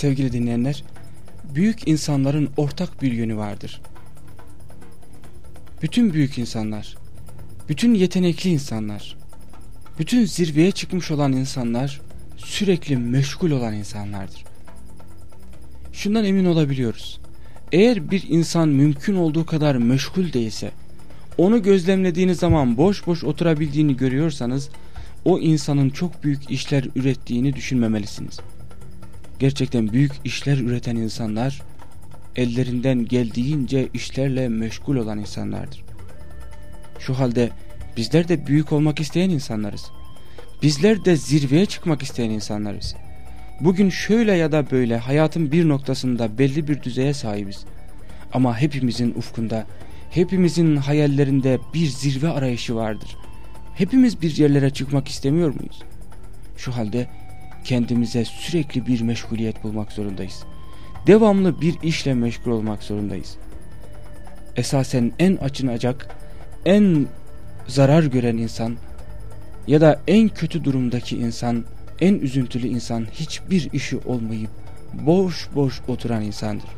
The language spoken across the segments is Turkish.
sevgili dinleyenler, büyük insanların ortak bir yönü vardır. Bütün büyük insanlar, bütün yetenekli insanlar, bütün zirveye çıkmış olan insanlar sürekli meşgul olan insanlardır. Şundan emin olabiliyoruz. Eğer bir insan mümkün olduğu kadar meşgul değilse, onu gözlemlediğiniz zaman boş boş oturabildiğini görüyorsanız, o insanın çok büyük işler ürettiğini düşünmemelisiniz. Gerçekten büyük işler üreten insanlar, ellerinden geldiğince işlerle meşgul olan insanlardır. Şu halde bizler de büyük olmak isteyen insanlarız. Bizler de zirveye çıkmak isteyen insanlarız. Bugün şöyle ya da böyle hayatın bir noktasında belli bir düzeye sahibiz. Ama hepimizin ufkunda, hepimizin hayallerinde bir zirve arayışı vardır. Hepimiz bir yerlere çıkmak istemiyor muyuz? Şu halde kendimize sürekli bir meşguliyet bulmak zorundayız. Devamlı bir işle meşgul olmak zorundayız. Esasen en açınacak, en zarar gören insan ya da en kötü durumdaki insan, en üzüntülü insan hiçbir işi olmayıp boş boş oturan insandır.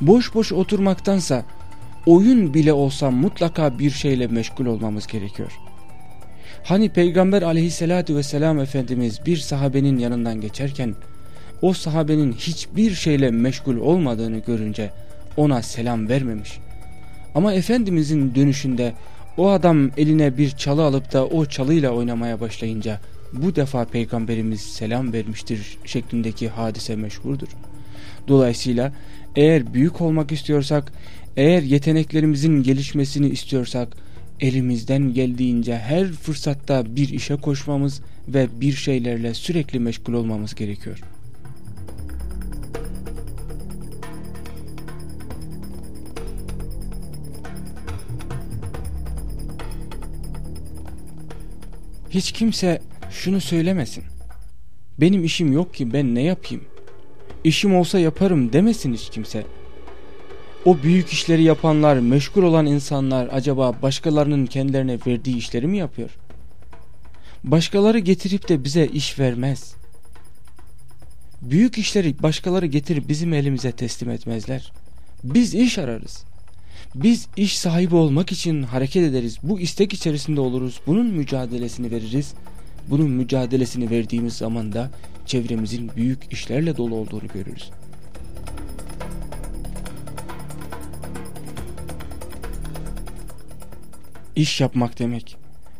Boş boş oturmaktansa oyun bile olsa mutlaka bir şeyle meşgul olmamız gerekiyor. Hani Peygamber aleyhissalatü vesselam Efendimiz bir sahabenin yanından geçerken o sahabenin hiçbir şeyle meşgul olmadığını görünce ona selam vermemiş. Ama Efendimizin dönüşünde o adam eline bir çalı alıp da o çalıyla oynamaya başlayınca bu defa Peygamberimiz selam vermiştir şeklindeki hadise meşhurdur. Dolayısıyla eğer büyük olmak istiyorsak, eğer yeteneklerimizin gelişmesini istiyorsak, elimizden geldiğince her fırsatta bir işe koşmamız ve bir şeylerle sürekli meşgul olmamız gerekiyor. Hiç kimse şunu söylemesin. Benim işim yok ki ben ne yapayım? İşim olsa yaparım demesin hiç kimse. O büyük işleri yapanlar, meşgul olan insanlar acaba başkalarının kendilerine verdiği işleri mi yapıyor? Başkaları getirip de bize iş vermez. Büyük işleri başkaları getirip bizim elimize teslim etmezler. Biz iş ararız. Biz iş sahibi olmak için hareket ederiz. Bu istek içerisinde oluruz. Bunun mücadelesini veririz. Bunun mücadelesini verdiğimiz zaman da çevremizin büyük işlerle dolu olduğunu görürüz. İş yapmak demek.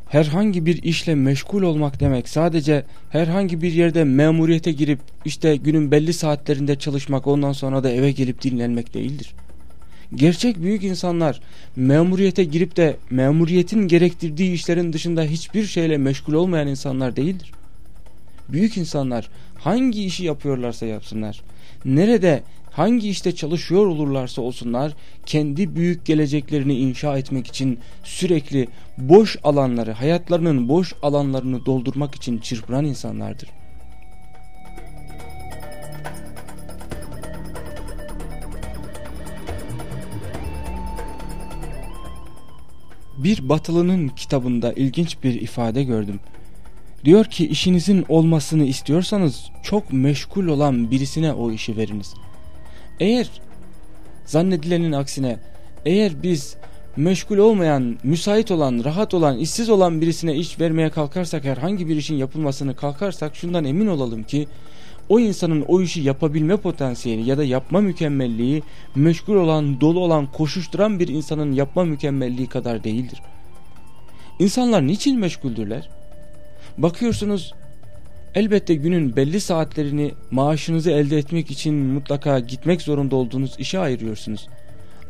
Herhangi bir işle meşgul olmak demek. Sadece herhangi bir yerde memuriyete girip işte günün belli saatlerinde çalışmak ondan sonra da eve gelip dinlenmek değildir. Gerçek büyük insanlar memuriyete girip de memuriyetin gerektirdiği işlerin dışında hiçbir şeyle meşgul olmayan insanlar değildir. Büyük insanlar hangi işi yapıyorlarsa yapsınlar, nerede hangi işte çalışıyor olurlarsa olsunlar kendi büyük geleceklerini inşa etmek için sürekli boş alanları, hayatlarının boş alanlarını doldurmak için çırpınan insanlardır. Bir batılının kitabında ilginç bir ifade gördüm. Diyor ki işinizin olmasını istiyorsanız çok meşgul olan birisine o işi veriniz. Eğer zannedilenin aksine eğer biz meşgul olmayan, müsait olan, rahat olan, işsiz olan birisine iş vermeye kalkarsak herhangi bir işin yapılmasını kalkarsak şundan emin olalım ki o insanın o işi yapabilme potansiyeli ya da yapma mükemmelliği meşgul olan, dolu olan, koşuşturan bir insanın yapma mükemmelliği kadar değildir. İnsanlar niçin meşguldürler? Bakıyorsunuz elbette günün belli saatlerini maaşınızı elde etmek için mutlaka gitmek zorunda olduğunuz işe ayırıyorsunuz.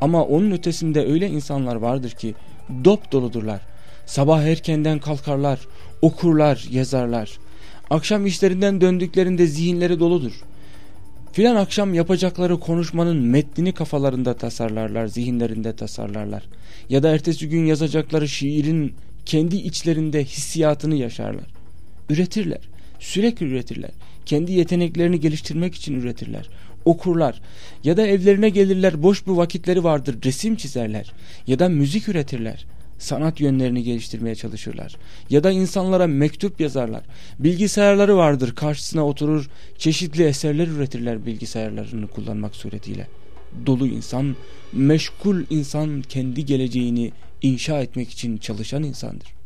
Ama onun ötesinde öyle insanlar vardır ki dop doludurlar. Sabah erkenden kalkarlar, okurlar, yazarlar. Akşam işlerinden döndüklerinde zihinleri doludur. Filan akşam yapacakları konuşmanın metnini kafalarında tasarlarlar, zihinlerinde tasarlarlar. Ya da ertesi gün yazacakları şiirin kendi içlerinde hissiyatını yaşarlar. Üretirler, sürekli üretirler. Kendi yeteneklerini geliştirmek için üretirler. Okurlar ya da evlerine gelirler boş bir vakitleri vardır resim çizerler ya da müzik üretirler. sanat yönlerini geliştirmeye çalışırlar. Ya da insanlara mektup yazarlar. Bilgisayarları vardır karşısına oturur çeşitli eserler üretirler bilgisayarlarını kullanmak suretiyle. Dolu insan, meşgul insan kendi geleceğini inşa etmek için çalışan insandır.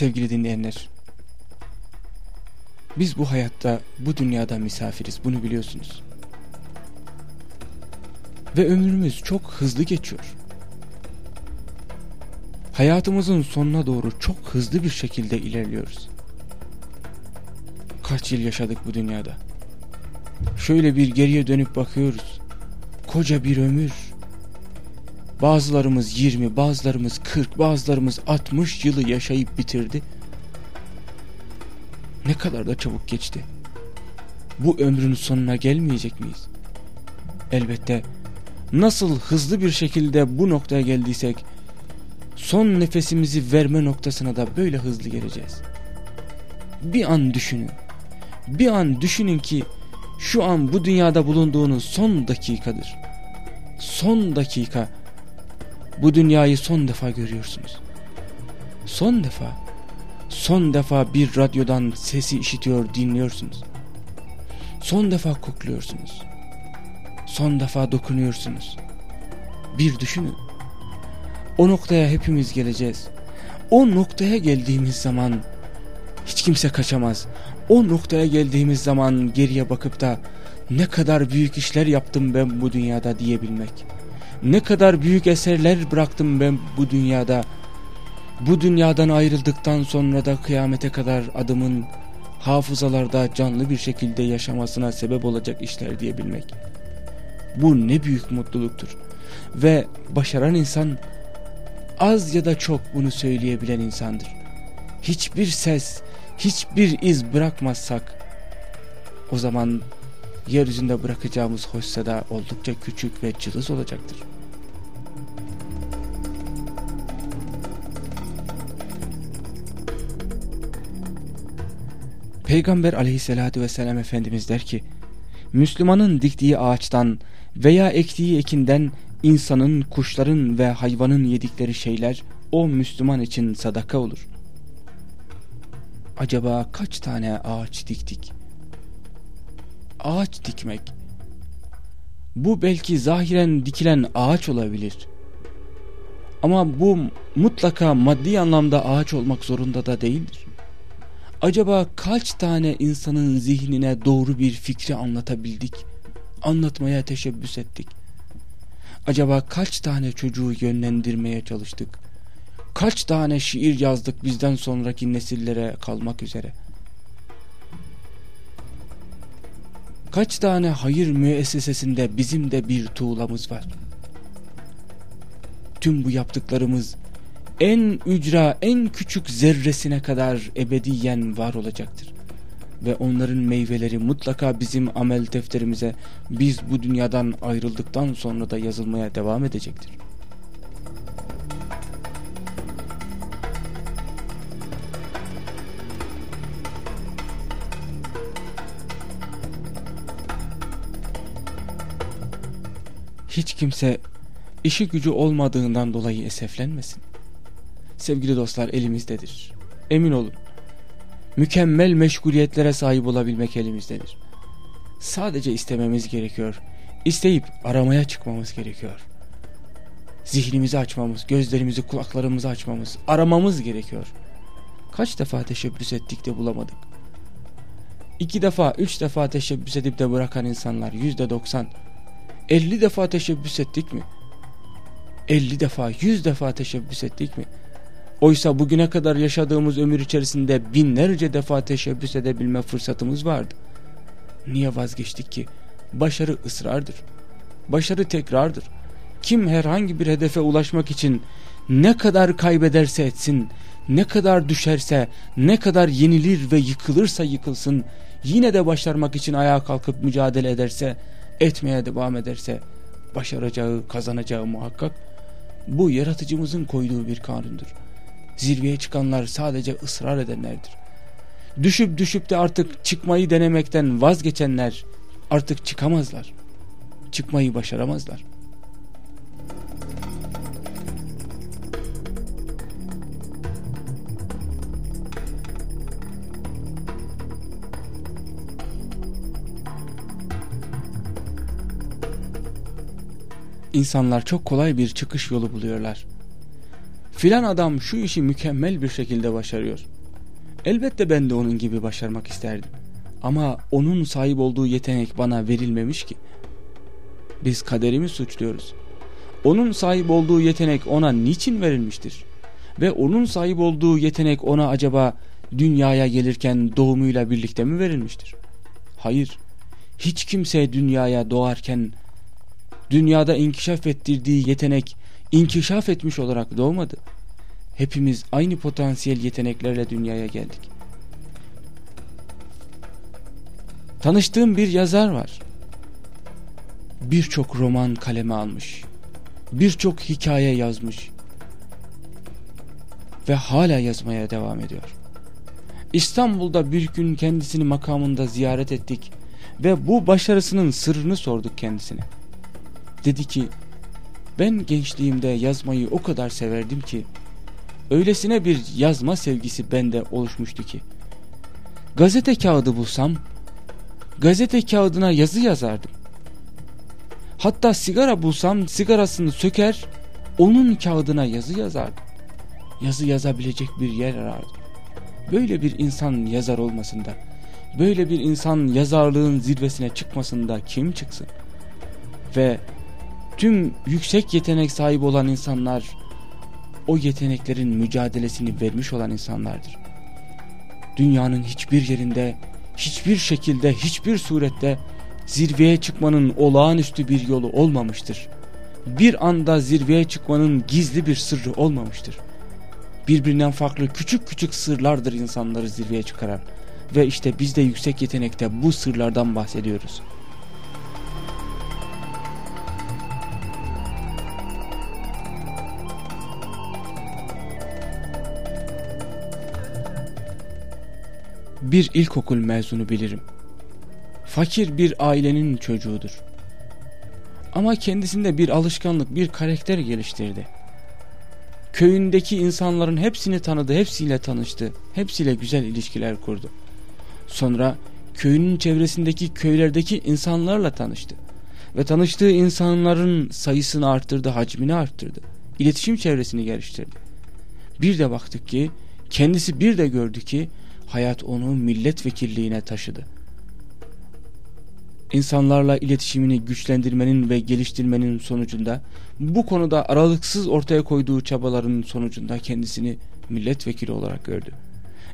Sevgili dinleyenler, biz bu hayatta, bu dünyada misafiriz. Bunu biliyorsunuz. Ve ömrümüz çok hızlı geçiyor. Hayatımızın sonuna doğru çok hızlı bir şekilde ilerliyoruz. Kaç yıl yaşadık bu dünyada? Şöyle bir geriye dönüp bakıyoruz. Koca bir ömür. Bazılarımız 20, bazılarımız 40, bazılarımız 60 yılı yaşayıp bitirdi. Ne kadar da çabuk geçti. Bu ömrün sonuna gelmeyecek miyiz? Elbette nasıl hızlı bir şekilde bu noktaya geldiysek son nefesimizi verme noktasına da böyle hızlı geleceğiz. Bir an düşünün. Bir an düşünün ki şu an bu dünyada bulunduğunuz son dakikadır. Son dakika. Bu dünyayı son defa görüyorsunuz. Son defa son defa bir radyodan sesi işitiyor dinliyorsunuz. Son defa kokluyorsunuz. Son defa dokunuyorsunuz. Bir düşünün. O noktaya hepimiz geleceğiz. O noktaya geldiğimiz zaman hiç kimse kaçamaz. O noktaya geldiğimiz zaman geriye bakıp da ne kadar büyük işler yaptım ben bu dünyada diyebilmek. Ne kadar büyük eserler bıraktım ben bu dünyada bu dünyadan ayrıldıktan sonra da kıyamete kadar adımın hafızalarda canlı bir şekilde yaşamasına sebep olacak işler diyebilmek. Bu ne büyük mutluluktur. Ve başaran insan az ya da çok bunu söyleyebilen insandır. Hiçbir ses, hiçbir iz bırakmazsak o zaman yeryüzünde bırakacağımız hoşsa da oldukça küçük ve cılız olacaktır. Peygamber aleyhissalatü vesselam Efendimiz der ki, Müslümanın diktiği ağaçtan veya ektiği ekinden insanın, kuşların ve hayvanın yedikleri şeyler o Müslüman için sadaka olur. Acaba kaç tane ağaç diktik? Ağaç dikmek. Bu belki zahiren dikilen ağaç olabilir. Ama bu mutlaka maddi anlamda ağaç olmak zorunda da değildir. Acaba kaç tane insanın zihnine doğru bir fikri anlatabildik? Anlatmaya teşebbüs ettik. Acaba kaç tane çocuğu yönlendirmeye çalıştık? Kaç tane şiir yazdık bizden sonraki nesillere kalmak üzere? Kaç tane hayır müessesesinde bizim de bir tuğlamız var? Tüm bu yaptıklarımız en ücra, en küçük zerresine kadar ebediyen var olacaktır. Ve onların meyveleri mutlaka bizim amel defterimize biz bu dünyadan ayrıldıktan sonra da yazılmaya devam edecektir. Hiç kimse işi gücü olmadığından dolayı eseflenmesin sevgili dostlar elimizdedir. Emin olun. Mükemmel meşguliyetlere sahip olabilmek elimizdedir. Sadece istememiz gerekiyor. İsteyip aramaya çıkmamız gerekiyor. Zihnimizi açmamız, gözlerimizi, kulaklarımızı açmamız, aramamız gerekiyor. Kaç defa teşebbüs ettik de bulamadık. İki defa, üç defa teşebbüs edip de bırakan insanlar yüzde doksan. Elli defa teşebbüs ettik mi? Elli defa, yüz defa teşebbüs ettik mi? Oysa bugüne kadar yaşadığımız ömür içerisinde binlerce defa teşebbüs edebilme fırsatımız vardı. Niye vazgeçtik ki? Başarı ısrardır. Başarı tekrardır. Kim herhangi bir hedefe ulaşmak için ne kadar kaybederse etsin, ne kadar düşerse, ne kadar yenilir ve yıkılırsa yıkılsın, yine de başarmak için ayağa kalkıp mücadele ederse, etmeye devam ederse, başaracağı, kazanacağı muhakkak, bu yaratıcımızın koyduğu bir kanundur. Zirveye çıkanlar sadece ısrar edenlerdir. Düşüp düşüp de artık çıkmayı denemekten vazgeçenler artık çıkamazlar. Çıkmayı başaramazlar. İnsanlar çok kolay bir çıkış yolu buluyorlar. Filan adam şu işi mükemmel bir şekilde başarıyor. Elbette ben de onun gibi başarmak isterdim. Ama onun sahip olduğu yetenek bana verilmemiş ki. Biz kaderimi suçluyoruz. Onun sahip olduğu yetenek ona niçin verilmiştir? Ve onun sahip olduğu yetenek ona acaba dünyaya gelirken doğumuyla birlikte mi verilmiştir? Hayır. Hiç kimse dünyaya doğarken dünyada inkişaf ettirdiği yetenek inkişaf etmiş olarak doğmadı. Hepimiz aynı potansiyel yeteneklerle dünyaya geldik. Tanıştığım bir yazar var. Birçok roman kaleme almış. Birçok hikaye yazmış. Ve hala yazmaya devam ediyor. İstanbul'da bir gün kendisini makamında ziyaret ettik ve bu başarısının sırrını sorduk kendisine. Dedi ki ben gençliğimde yazmayı o kadar severdim ki öylesine bir yazma sevgisi bende oluşmuştu ki gazete kağıdı bulsam gazete kağıdına yazı yazardım. Hatta sigara bulsam sigarasını söker onun kağıdına yazı yazardım. Yazı yazabilecek bir yer arardım. Böyle bir insan yazar olmasında, böyle bir insan yazarlığın zirvesine çıkmasında kim çıksın? Ve tüm yüksek yetenek sahibi olan insanlar o yeteneklerin mücadelesini vermiş olan insanlardır. Dünyanın hiçbir yerinde, hiçbir şekilde, hiçbir surette zirveye çıkmanın olağanüstü bir yolu olmamıştır. Bir anda zirveye çıkmanın gizli bir sırrı olmamıştır. Birbirinden farklı küçük küçük sırlardır insanları zirveye çıkaran. Ve işte biz de yüksek yetenekte bu sırlardan bahsediyoruz. Bir ilkokul mezunu bilirim. Fakir bir ailenin çocuğudur. Ama kendisinde bir alışkanlık, bir karakter geliştirdi. Köyündeki insanların hepsini tanıdı, hepsiyle tanıştı, hepsiyle güzel ilişkiler kurdu. Sonra köyünün çevresindeki köylerdeki insanlarla tanıştı. Ve tanıştığı insanların sayısını arttırdı, hacmini arttırdı. İletişim çevresini geliştirdi. Bir de baktık ki, kendisi bir de gördü ki, hayat onu milletvekilliğine taşıdı. İnsanlarla iletişimini güçlendirmenin ve geliştirmenin sonucunda bu konuda aralıksız ortaya koyduğu çabaların sonucunda kendisini milletvekili olarak gördü.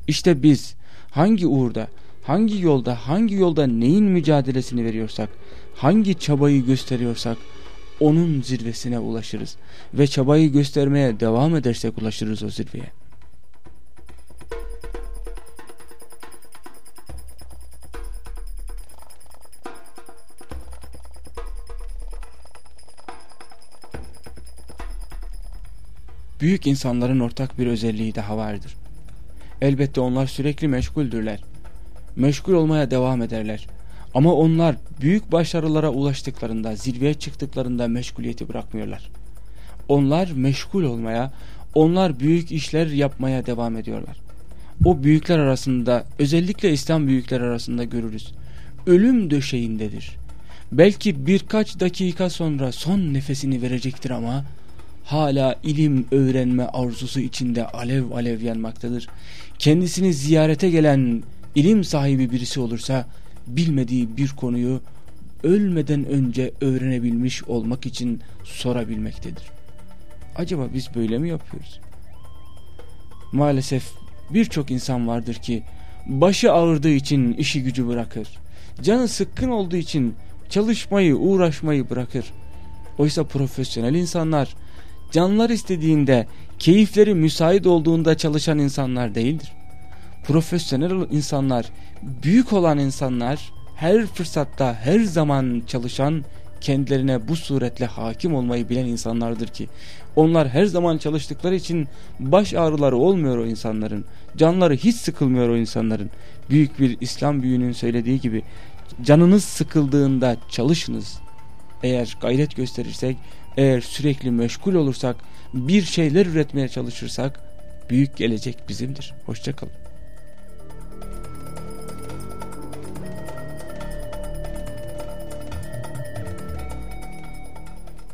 İşte biz hangi uğurda, hangi yolda, hangi yolda neyin mücadelesini veriyorsak, hangi çabayı gösteriyorsak onun zirvesine ulaşırız ve çabayı göstermeye devam edersek ulaşırız o zirveye. Büyük insanların ortak bir özelliği daha vardır. Elbette onlar sürekli meşguldürler. Meşgul olmaya devam ederler. Ama onlar büyük başarılara ulaştıklarında, zirveye çıktıklarında meşguliyeti bırakmıyorlar. Onlar meşgul olmaya, onlar büyük işler yapmaya devam ediyorlar. O büyükler arasında, özellikle İslam büyükler arasında görürüz. Ölüm döşeğindedir. Belki birkaç dakika sonra son nefesini verecektir ama hala ilim öğrenme arzusu içinde alev alev yanmaktadır. Kendisini ziyarete gelen ilim sahibi birisi olursa bilmediği bir konuyu ölmeden önce öğrenebilmiş olmak için sorabilmektedir. Acaba biz böyle mi yapıyoruz? Maalesef birçok insan vardır ki başı ağırdığı için işi gücü bırakır. Canı sıkkın olduğu için çalışmayı, uğraşmayı bırakır. Oysa profesyonel insanlar canlar istediğinde, keyifleri müsait olduğunda çalışan insanlar değildir. Profesyonel insanlar, büyük olan insanlar, her fırsatta, her zaman çalışan, kendilerine bu suretle hakim olmayı bilen insanlardır ki onlar her zaman çalıştıkları için baş ağrıları olmuyor o insanların. Canları hiç sıkılmıyor o insanların. Büyük bir İslam büyüğünün söylediği gibi canınız sıkıldığında çalışınız. Eğer gayret gösterirsek, eğer sürekli meşgul olursak, bir şeyler üretmeye çalışırsak büyük gelecek bizimdir. Hoşçakalın.